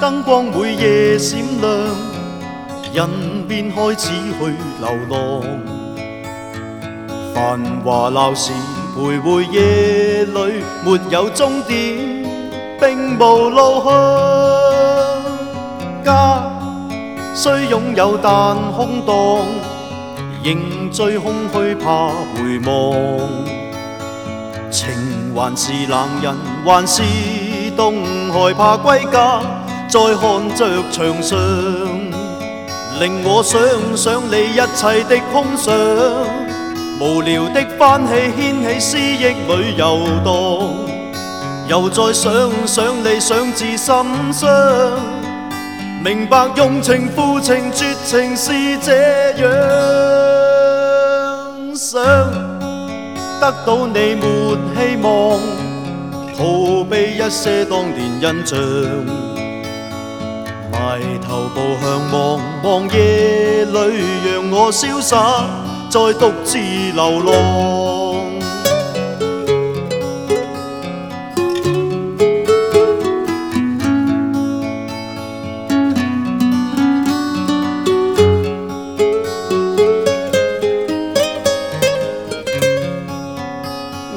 灯光每夜闪亮，人便开始去流浪。繁华闹市徘徊夜里，没有终点，并无路向。家虽拥有但空荡，仍最空虚怕回望。情还是冷，人还是。冬害怕归家，再看着墙上，令我想想你一切的空想，无聊的翻起，掀起思忆里游荡，又再想想你想至心伤，明白用情负情绝情是这样，想得到你没希望。逃避一些当年印象，埋头步向茫茫夜里，让我潇洒再独自流浪。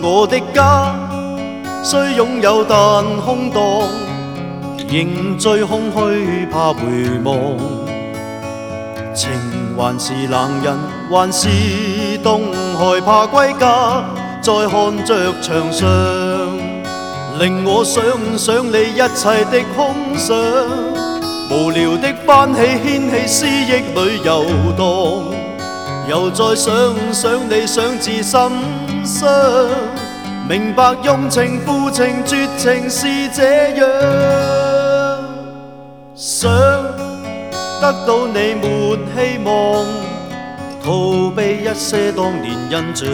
我的家。虽拥有，但空荡，仍最空虚，怕回望。情还是冷，人还是冻，害怕归家，再看着墙上，令我想想你一切的空想，无聊的翻起，掀起思忆里游荡，又再想想你，想至心伤。明白用情负情绝情是这样，想得到你没希望，逃避一些当年印象，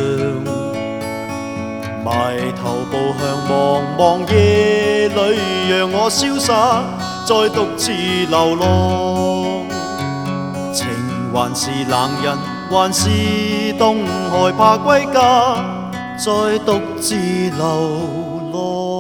埋头步向茫茫夜里，让我潇洒再独自流浪。情还是冷，人还是冻，害怕归家。再独自流浪。